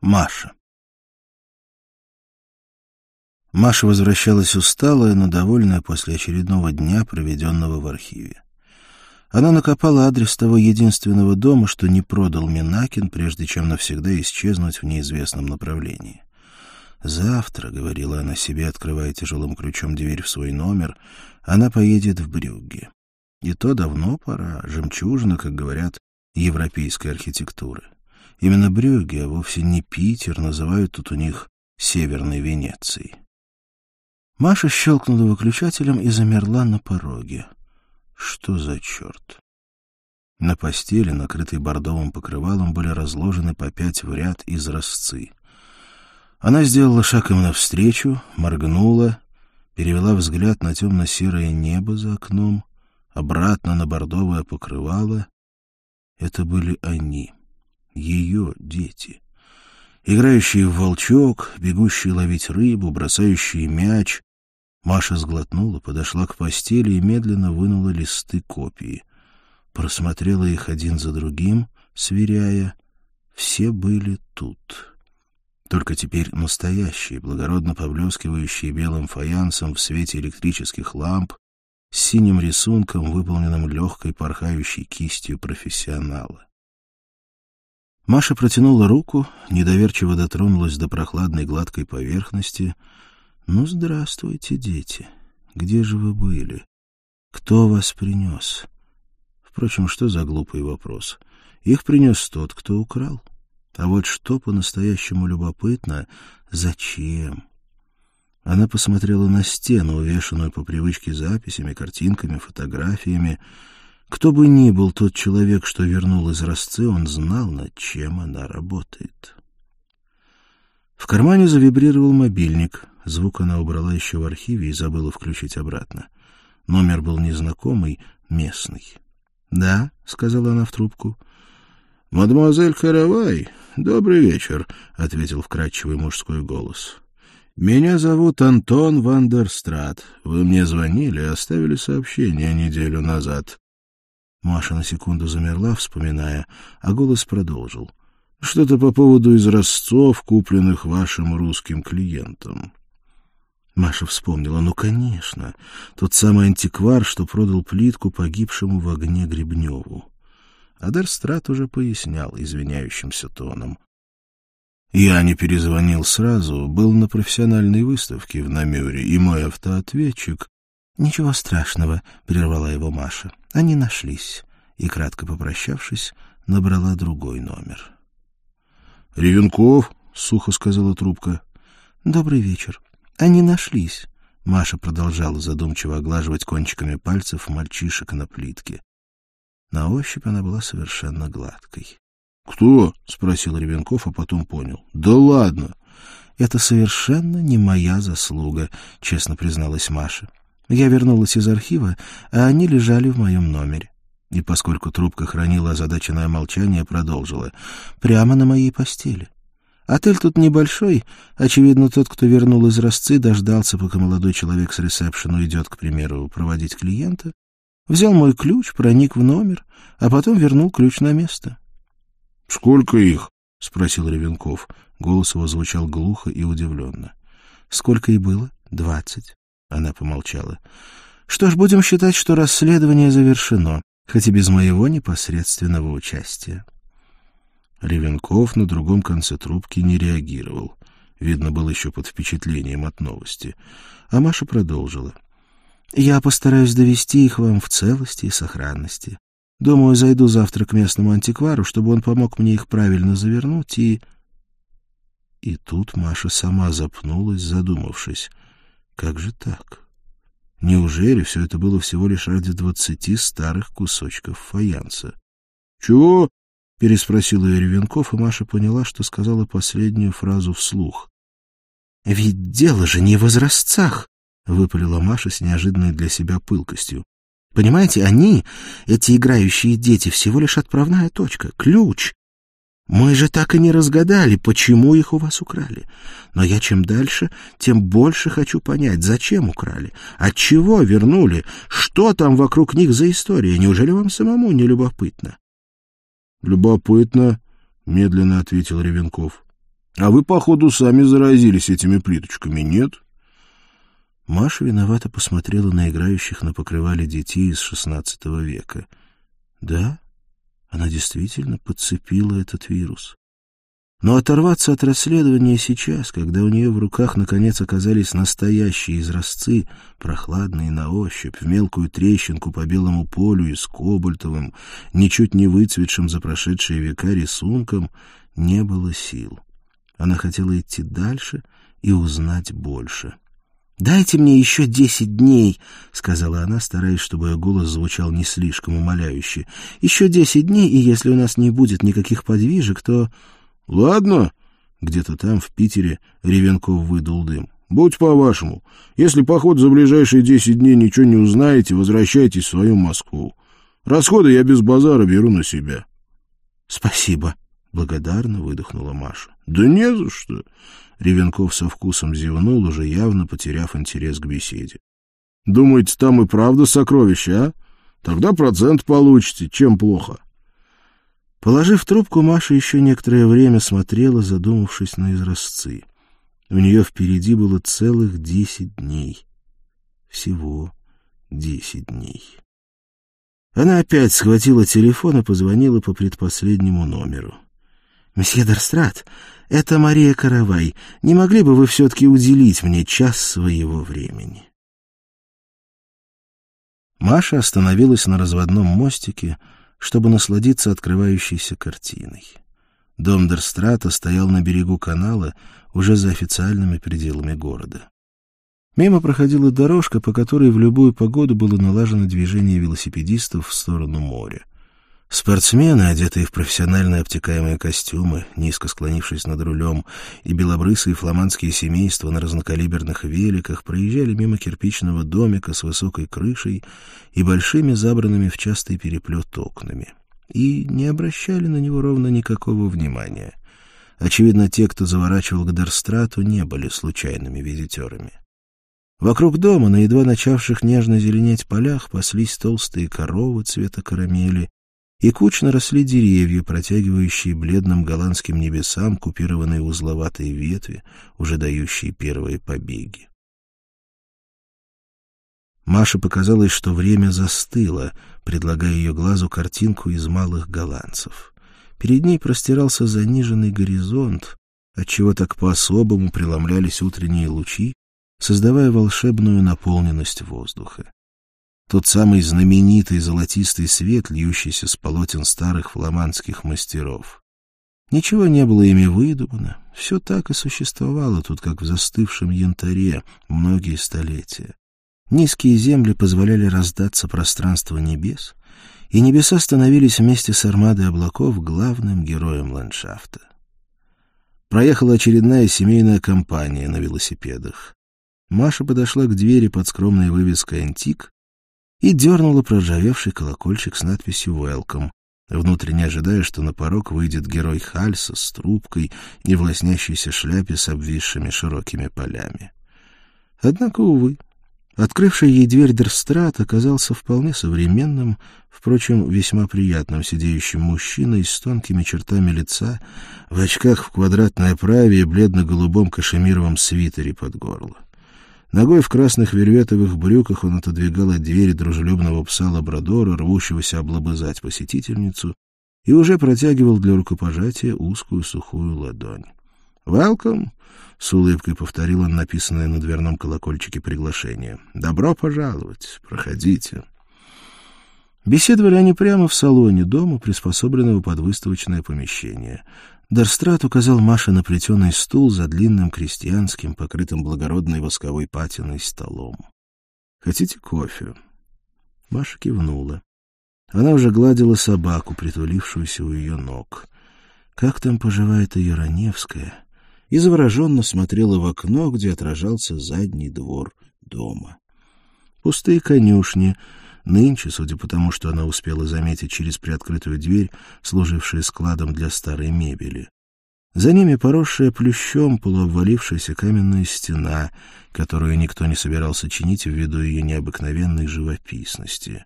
Маша. Маша возвращалась усталая, но довольная после очередного дня, проведенного в архиве. Она накопала адрес того единственного дома, что не продал Минакин, прежде чем навсегда исчезнуть в неизвестном направлении. «Завтра», — говорила она себе, открывая тяжелым ключом дверь в свой номер, — «она поедет в Брюгге. И то давно пора, жемчужина, как говорят, европейской архитектуры». Именно Брюгге, а вовсе не Питер, называют тут у них Северной Венецией. Маша щелкнула выключателем и замерла на пороге. Что за черт? На постели, накрытой бордовым покрывалом, были разложены по пять в ряд изразцы. Она сделала шаг им навстречу, моргнула, перевела взгляд на темно-серое небо за окном, обратно на бордовое покрывало. Это были они ее дети. Играющие в волчок, бегущие ловить рыбу, бросающие мяч. Маша сглотнула, подошла к постели и медленно вынула листы копии. Просмотрела их один за другим, сверяя. Все были тут. Только теперь настоящие, благородно поблескивающие белым фаянсом в свете электрических ламп, с синим рисунком, выполненным легкой порхающей кистью профессионала. Маша протянула руку, недоверчиво дотронулась до прохладной гладкой поверхности. «Ну, здравствуйте, дети. Где же вы были? Кто вас принес?» Впрочем, что за глупый вопрос? Их принес тот, кто украл. А вот что по-настоящему любопытно — зачем? Она посмотрела на стену, увешанную по привычке записями, картинками, фотографиями, кто бы ни был тот человек, что вернул из Росцы, он знал, над чем она работает. В кармане завибрировал мобильник. Звук она убрала еще в архиве и забыла включить обратно. Номер был незнакомый, местный. «Да», — сказала она в трубку. «Мадемуазель Каравай, добрый вечер», — ответил вкрадчивый мужской голос. «Меня зовут Антон Вандерстрат. Вы мне звонили и оставили сообщение неделю назад. Маша на секунду замерла, вспоминая, а голос продолжил. «Что-то по поводу изразцов, купленных вашим русским клиентом». Маша вспомнила. «Ну, конечно, тот самый антиквар, что продал плитку погибшему в огне Гребневу». Адерстрат уже пояснял извиняющимся тоном. Я не перезвонил сразу, был на профессиональной выставке в Намюре, и мой автоответчик «Ничего страшного», — прервала его Маша. «Они нашлись». И, кратко попрощавшись, набрала другой номер. «Ревенков», — сухо сказала трубка. «Добрый вечер. Они нашлись». Маша продолжала задумчиво оглаживать кончиками пальцев мальчишек на плитке. На ощупь она была совершенно гладкой. «Кто?» — спросил Ревенков, а потом понял. «Да ладно!» «Это совершенно не моя заслуга», — честно призналась Маша. Я вернулась из архива, а они лежали в моем номере. И поскольку трубка хранила озадаченное молчание, продолжила. Прямо на моей постели. Отель тут небольшой. Очевидно, тот, кто вернул из Росцы, дождался, пока молодой человек с ресепшену идет, к примеру, проводить клиента. Взял мой ключ, проник в номер, а потом вернул ключ на место. — Сколько их? — спросил Ревенков. Голос его звучал глухо и удивленно. — Сколько и было? — Двадцать. Она помолчала. Что ж, будем считать, что расследование завершено, хоть и без моего непосредственного участия. Ревенков на другом конце трубки не реагировал. Видно, был еще под впечатлением от новости. А Маша продолжила. «Я постараюсь довести их вам в целости и сохранности. Думаю, зайду завтра к местному антиквару, чтобы он помог мне их правильно завернуть и...» И тут Маша сама запнулась, задумавшись. Как же так? Неужели все это было всего лишь ради двадцати старых кусочков фаянса? — Чего? — переспросил ее Ревенков, и Маша поняла, что сказала последнюю фразу вслух. — Ведь дело же не в возрастцах! — выпалила Маша с неожиданной для себя пылкостью. — Понимаете, они, эти играющие дети, всего лишь отправная точка, ключ, мы же так и не разгадали, почему их у вас украли. Но я чем дальше, тем больше хочу понять, зачем украли, от чего вернули, что там вокруг них за история. Неужели вам самому не любопытно? — Любопытно, — медленно ответил Ревенков. А вы, походу, сами заразились этими плиточками, нет? Маша виновато посмотрела на играющих на покрывале детей из шестнадцатого века. Да, она действительно подцепила этот вирус. Но оторваться от расследования сейчас, когда у нее в руках наконец оказались настоящие изразцы, прохладные на ощупь, в мелкую трещинку по белому полю и с кобальтовым, ничуть не выцветшим за прошедшие века рисунком, не было сил. Она хотела идти дальше и узнать больше. «Дайте мне еще десять дней», — сказала она, стараясь, чтобы ее голос звучал не слишком умоляюще. «Еще десять дней, и если у нас не будет никаких подвижек, то...» «Ладно». Где-то там, в Питере, Ревенков выдул дым. «Будь по-вашему. Если поход за ближайшие десять дней ничего не узнаете, возвращайтесь в свою Москву. Расходы я без базара беру на себя». «Спасибо», — благодарно выдохнула Маша. «Да не за что». Ревенков со вкусом зевнул, уже явно потеряв интерес к беседе. «Думаете, там и правда сокровища, а? Тогда процент получите. Чем плохо?» Положив трубку, Маша еще некоторое время смотрела, задумавшись на изразцы. У нее впереди было целых десять дней. Всего десять дней. Она опять схватила телефон и позвонила по предпоследнему номеру. «Месье Дерстрат, это Мария Каравай. Не могли бы вы все-таки уделить мне час своего времени?» Маша остановилась на разводном мостике, чтобы насладиться открывающейся картиной. Дом Дерстрата стоял на берегу канала, уже за официальными пределами города. Мимо проходила дорожка, по которой в любую погоду было налажено движение велосипедистов в сторону моря. Спортсмены, одетые в профессиональные обтекаемые костюмы, низко склонившись над рулем, и белобрысые фламандские семейства на разнокалиберных великах проезжали мимо кирпичного домика с высокой крышей и большими забранными в частый переплет окнами. И не обращали на него ровно никакого внимания. Очевидно, те, кто заворачивал к Дерстрату, не были случайными визитерами. Вокруг дома, на едва начавших нежно зеленеть полях, паслись толстые коровы цвета карамели, и кучно росли деревья, протягивающие бледным голландским небесам купированные узловатые ветви, уже дающие первые побеги. Маше показалось, что время застыло, предлагая ее глазу картинку из малых голландцев. Перед ней простирался заниженный горизонт, отчего так по-особому преломлялись утренние лучи, создавая волшебную наполненность воздуха тот самый знаменитый золотистый свет, льющийся с полотен старых фламандских мастеров. Ничего не было ими выдумано, все так и существовало тут, как в застывшем янтаре, многие столетия. Низкие земли позволяли раздаться пространству небес, и небеса становились вместе с армадой облаков главным героем ландшафта. Проехала очередная семейная компания на велосипедах. Маша подошла к двери под скромной вывеской «Антик» и дернула проржавевший колокольчик с надписью «Welcome», внутренне ожидая, что на порог выйдет герой Хальса с трубкой и в лоснящейся шляпе с обвисшими широкими полями. Однако, увы, открывший ей дверь Дерстрат оказался вполне современным, впрочем, весьма приятным сидеющим мужчиной с тонкими чертами лица, в очках в квадратной оправе и бледно-голубом кашемировом свитере под горло. Ногой в красных вельветовых брюках он отодвигал от двери дружелюбного пса-лабрадора, рвущегося облобызать посетительницу, и уже протягивал для рукопожатия узкую сухую ладонь. «Welcome!» — с улыбкой повторил он написанное на дверном колокольчике приглашение. «Добро пожаловать! Проходите!» Беседовали они прямо в салоне дома, приспособленного под выставочное помещение. Дарстрат указал Маше на плетеный стул за длинным крестьянским, покрытым благородной восковой патиной столом. «Хотите кофе?» Маша кивнула. Она уже гладила собаку, притулившуюся у ее ног. Как там поживает ее Раневская? И завороженно смотрела в окно, где отражался задний двор дома. Пустые конюшни — Нынче, судя по тому, что она успела заметить через приоткрытую дверь, служившую складом для старой мебели. За ними поросшая плющом полуобвалившаяся каменная стена, которую никто не собирался чинить ввиду ее необыкновенной живописности.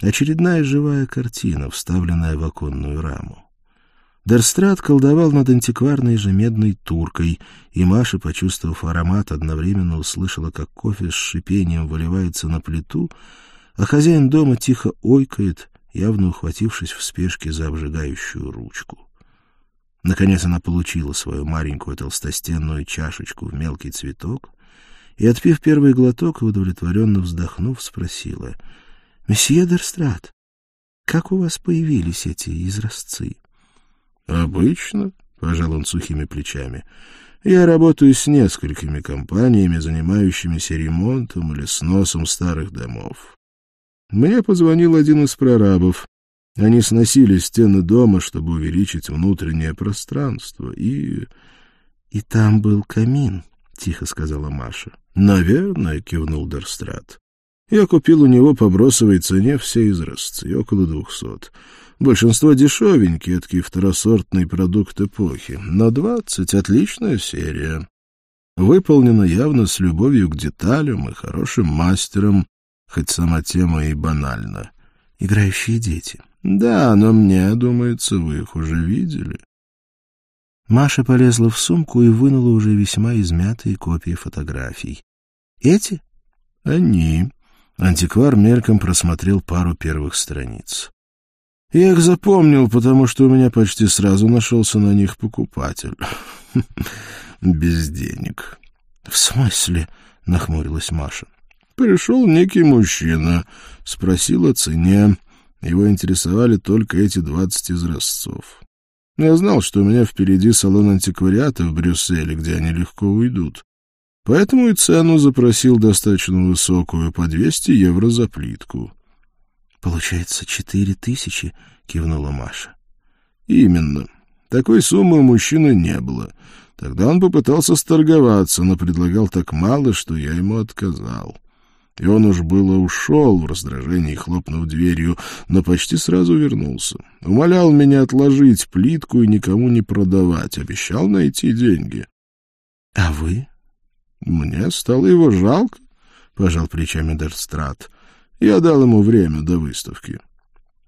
Очередная живая картина, вставленная в оконную раму. Дерстрат колдовал над антикварной же медной туркой, и Маша, почувствовав аромат, одновременно услышала, как кофе с шипением выливается на плиту, а хозяин дома тихо ойкает, явно ухватившись в спешке за обжигающую ручку. Наконец она получила свою маленькую толстостенную чашечку в мелкий цветок и, отпив первый глоток и удовлетворенно вздохнув, спросила, «Месье Дерстрат, как у вас появились эти изразцы?» Обычно, пожал он сухими плечами. Я работаю с несколькими компаниями, занимающимися ремонтом или сносом старых домов. Мне позвонил один из прорабов. Они сносили стены дома, чтобы увеличить внутреннее пространство, и... — И там был камин, — тихо сказала Маша. — Наверное, — кивнул Дерстрат. Я купил у него по бросовой цене все изразцы, около двухсот. Большинство дешевенькие, такие второсортный продукт эпохи, но двадцать — отличная серия. Выполнена явно с любовью к деталям и хорошим мастером, хоть сама тема и банальна. Играющие дети. Да, но мне, думается, вы их уже видели. Маша полезла в сумку и вынула уже весьма измятые копии фотографий. Эти? Они. Антиквар мельком просмотрел пару первых страниц. Я их запомнил, потому что у меня почти сразу нашелся на них покупатель. Без денег. — В смысле? — нахмурилась Маша. Пришел некий мужчина, спросил о цене. Его интересовали только эти двадцать изразцов. Я знал, что у меня впереди салон антиквариата в Брюсселе, где они легко уйдут. Поэтому и цену запросил достаточно высокую, по 200 евро за плитку. Получается, четыре тысячи, кивнула Маша. Именно. Такой суммы у мужчины не было. Тогда он попытался сторговаться, но предлагал так мало, что я ему отказал. И он уж было ушел в раздражении, хлопнув дверью, но почти сразу вернулся. Умолял меня отложить плитку и никому не продавать, обещал найти деньги. — А вы? — Мне стало его жалко, — пожал плечами Дерстрат. Я дал ему время до выставки.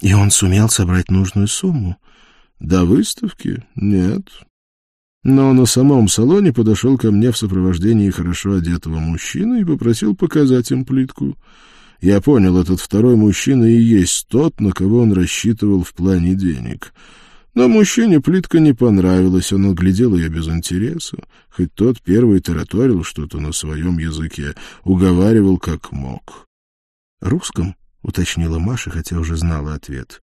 И он сумел собрать нужную сумму? До выставки? Нет. Но на самом салоне подошел ко мне в сопровождении хорошо одетого мужчины и попросил показать им плитку. Я понял, этот второй мужчина и есть тот, на кого он рассчитывал в плане денег. Но мужчине плитка не понравилась, он оглядел ее без интереса, хоть тот первый тараторил что-то на своем языке, уговаривал как мог. «Русском?» — уточнила Маша, хотя уже знала ответ.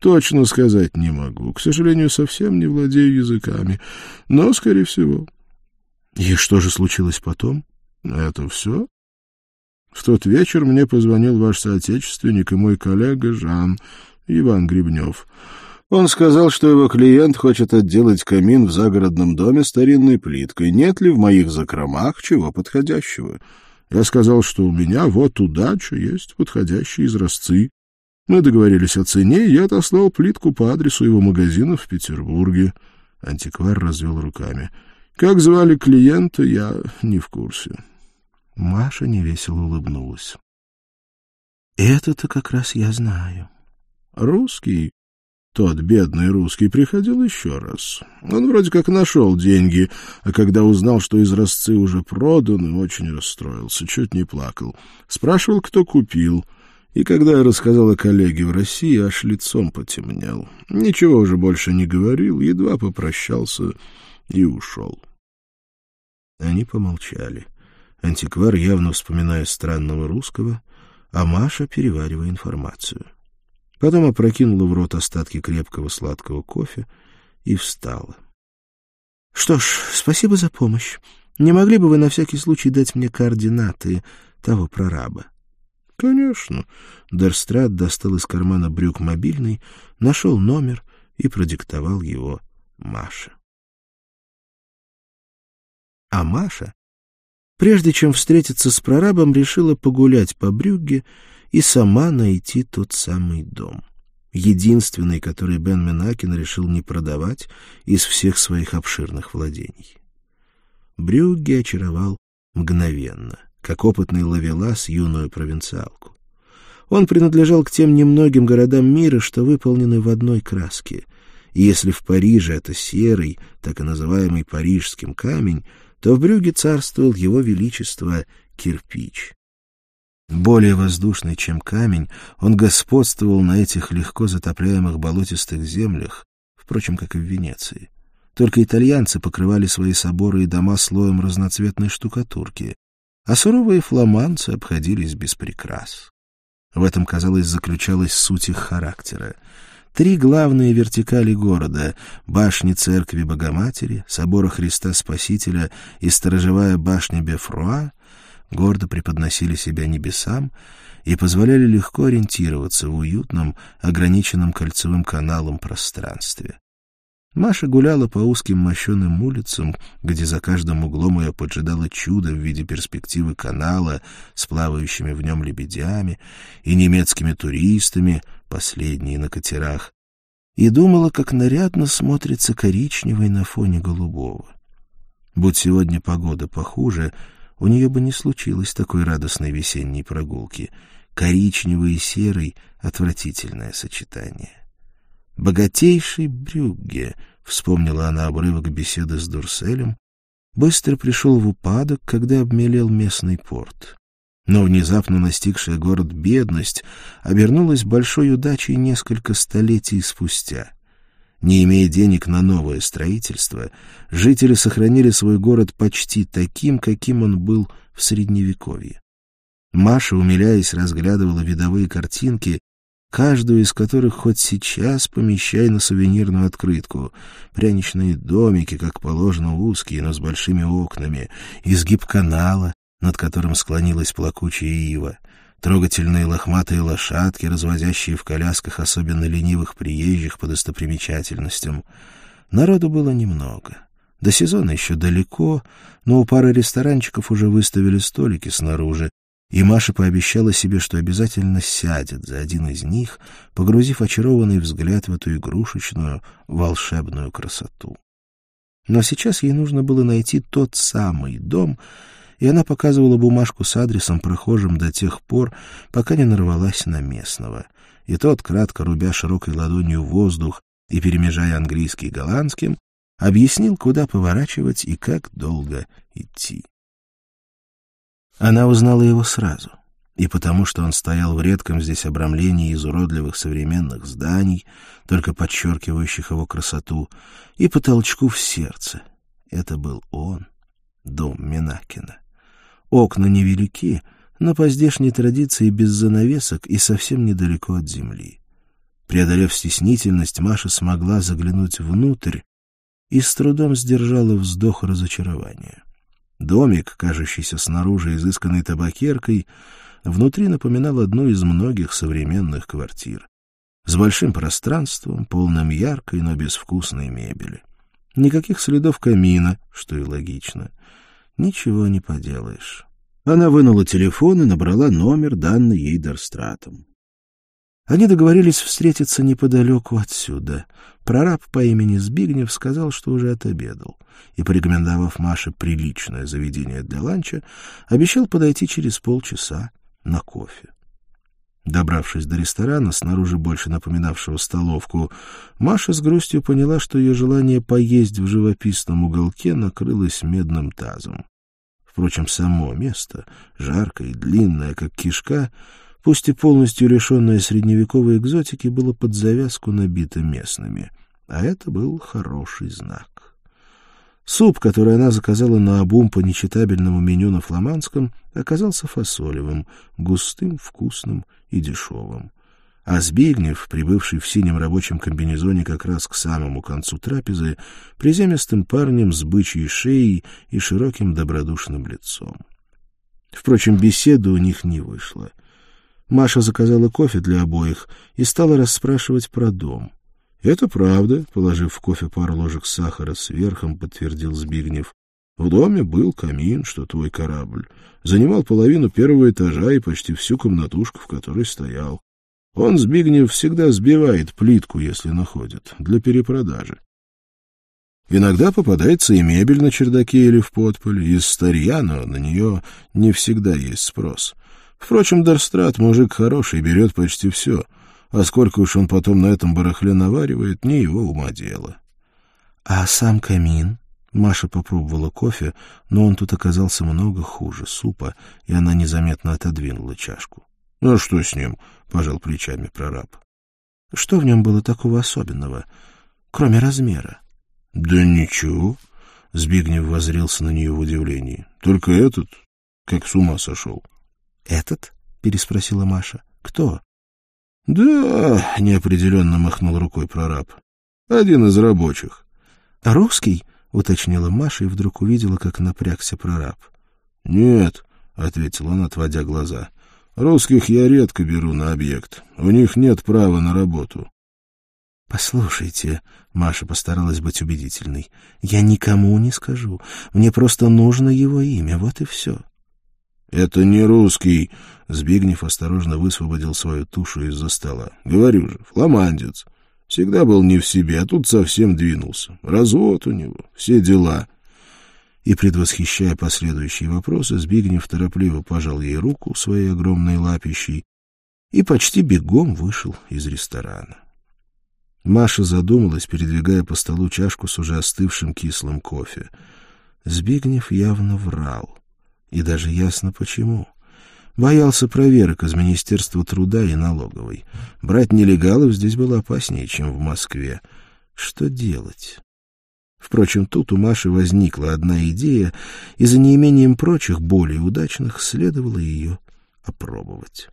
«Точно сказать не могу. К сожалению, совсем не владею языками. Но, скорее всего». «И что же случилось потом?» «Это все?» В тот вечер мне позвонил ваш соотечественник и мой коллега Жан, Иван Гребнев. Он сказал, что его клиент хочет отделать камин в загородном доме старинной плиткой. Нет ли в моих закромах чего подходящего?» Я сказал, что у меня вот удача, есть подходящие изразцы. Мы договорились о цене, и я отослал плитку по адресу его магазина в Петербурге. Антиквар развел руками. Как звали клиента, я не в курсе. Маша невесело улыбнулась. «Это-то как раз я знаю». «Русский?» Тот бедный русский приходил еще раз. Он вроде как нашел деньги, а когда узнал, что изразцы уже проданы, очень расстроился, чуть не плакал. Спрашивал, кто купил. И когда я рассказал о коллеге в России, аж лицом потемнел. Ничего уже больше не говорил, едва попрощался и ушел. Они помолчали. Антиквар явно вспоминая странного русского, а Маша переваривая информацию. Потом опрокинула в рот остатки крепкого сладкого кофе и встала. — Что ж, спасибо за помощь. Не могли бы вы на всякий случай дать мне координаты того прораба? — Конечно. Дерстрат достал из кармана брюк мобильный, нашел номер и продиктовал его Маше. А Маша, прежде чем встретиться с прорабом, решила погулять по Брюгге и сама найти тот самый дом. Единственный, который Бен Менакин решил не продавать из всех своих обширных владений. Брюгге очаровал мгновенно, как опытный ловелас юную провинциалку. Он принадлежал к тем немногим городам мира, что выполнены в одной краске, И если в Париже это серый, так и называемый парижским камень, то в Брюге царствовал его величество кирпич. Более воздушный, чем камень, он господствовал на этих легко затопляемых болотистых землях, впрочем, как и в Венеции. Только итальянцы покрывали свои соборы и дома слоем разноцветной штукатурки, а суровые фламандцы обходились без прикрас. В этом, казалось, заключалась суть их характера. Три главные вертикали города — башни церкви Богоматери, собора Христа Спасителя и сторожевая башня Бефруа — гордо преподносили себя небесам и позволяли легко ориентироваться в уютном, ограниченном кольцевым каналом пространстве. Маша гуляла по узким мощеным улицам, где за каждым углом ее поджидало чудо в виде перспективы канала с плавающими в нем лебедями и немецкими туристами, последние на катерах, и думала, как нарядно смотрится коричневый на фоне голубого. Будь сегодня погода похуже, у нее бы не случилось такой радостной весенней прогулки. Коричневый и серый — отвратительное сочетание. Богатейший Брюгге, вспомнила она обрывок беседы с Дурселем, быстро пришел в упадок, когда обмелел местный порт. Но внезапно настигшая город бедность обернулась большой удачей несколько столетий спустя. Не имея денег на новое строительство, жители сохранили свой город почти таким, каким он был в Средневековье. Маша, умиляясь, разглядывала видовые картинки, каждую из которых хоть сейчас помещай на сувенирную открытку. Пряничные домики, как положено, узкие, но с большими окнами, изгиб канала, над которым склонилась плакучая ива, трогательные лохматые лошадки, развозящие в колясках особенно ленивых приезжих по достопримечательностям. Народу было немного. До сезона еще далеко, но у пары ресторанчиков уже выставили столики снаружи, и Маша пообещала себе, что обязательно сядет за один из них, погрузив очарованный взгляд в эту игрушечную, волшебную красоту. Но сейчас ей нужно было найти тот самый дом, и она показывала бумажку с адресом прохожим до тех пор, пока не нарвалась на местного. И тот, кратко рубя широкой ладонью воздух и перемежая английский голландским, объяснил, куда поворачивать и как долго идти. Она узнала его сразу. И потому, что он стоял в редком здесь обрамлении из уродливых современных зданий, только подчеркивающих его красоту, и по толчку в сердце. Это был он, дом Минакина. Окна невелики, но по здешней традиции без занавесок и совсем недалеко от земли. Преодолев стеснительность, Маша смогла заглянуть внутрь и с трудом сдержала вздох разочарования. Домик, кажущийся снаружи изысканной табакеркой, внутри напоминал одну из многих современных квартир. С большим пространством, полным яркой, но безвкусной мебели. Никаких следов камина, что и логично. Ничего не поделаешь. Она вынула телефон и набрала номер, данный ей Дерстратом. Они договорились встретиться неподалеку отсюда. Прораб по имени Збигнев сказал, что уже отобедал, и, порекомендовав Маше приличное заведение для ланча, обещал подойти через полчаса на кофе. Добравшись до ресторана, снаружи больше напоминавшего столовку, Маша с грустью поняла, что ее желание поесть в живописном уголке накрылось медным тазом. Впрочем, само место, жаркое и длинное, как кишка, пусть и полностью лишенное средневековой экзотики, было под завязку набито местными, а это был хороший знак. Суп, который она заказала на обум по нечитабельному меню на фламандском, оказался фасолевым, густым, вкусным и дешевым. А Збигнев, прибывший в синем рабочем комбинезоне как раз к самому концу трапезы, приземистым парнем с бычьей шеей и широким добродушным лицом. Впрочем, беседа у них не вышла — Маша заказала кофе для обоих и стала расспрашивать про дом. «Это правда», — положив в кофе пару ложек сахара сверхом, подтвердил Збигнев. «В доме был камин, что твой корабль. Занимал половину первого этажа и почти всю комнатушку, в которой стоял. Он, Збигнев, всегда сбивает плитку, если находит, для перепродажи. Иногда попадается и мебель на чердаке или в подполе, из старья, но на нее не всегда есть спрос». Впрочем, Дарстрат мужик хороший, берет почти все. А сколько уж он потом на этом барахле наваривает, не его ума дело. — А сам камин? Маша попробовала кофе, но он тут оказался много хуже супа, и она незаметно отодвинула чашку. — Ну, а что с ним? — пожал плечами прораб. — Что в нем было такого особенного, кроме размера? — Да ничего. Збигнев возрился на нее в удивлении. — Только этот, как с ума сошел. — Этот? — переспросила Маша. — Кто? — Да, — неопределенно махнул рукой прораб. — Один из рабочих. — Русский? — уточнила Маша и вдруг увидела, как напрягся прораб. — Нет, — ответил он, отводя глаза. — Русских я редко беру на объект. У них нет права на работу. — Послушайте, — Маша постаралась быть убедительной, — я никому не скажу. Мне просто нужно его имя, вот и все. — Это не русский, — Збигнев осторожно высвободил свою тушу из-за стола. — Говорю же, фламандец. Всегда был не в себе, а тут совсем двинулся. Развод у него, все дела. И, предвосхищая последующие вопросы, Збигнев торопливо пожал ей руку своей огромной лапищей и почти бегом вышел из ресторана. Маша задумалась, передвигая по столу чашку с уже остывшим кислым кофе. Збигнев явно врал. И даже ясно почему. Боялся проверок из Министерства труда и налоговой. Брать нелегалов здесь было опаснее, чем в Москве. Что делать? Впрочем, тут у Маши возникла одна идея, и за неимением прочих, более удачных, следовало ее опробовать.